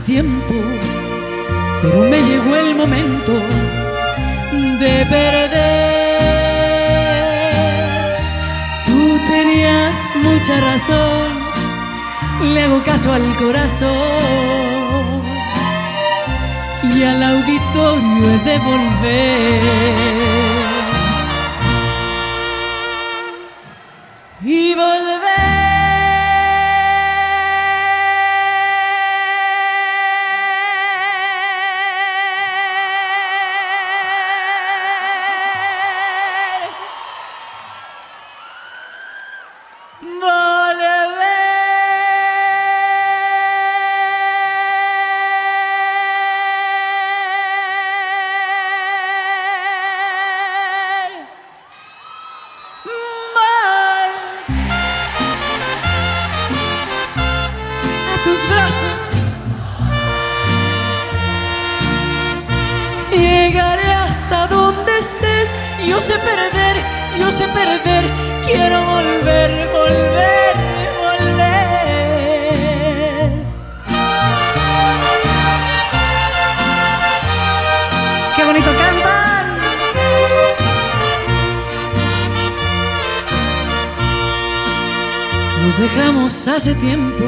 tiempo, pero me llegó el momento de perder. Tú tenías mucha razón, le hago caso al corazón y al auditorio de volver. Y The Nos dejamos hace tiempo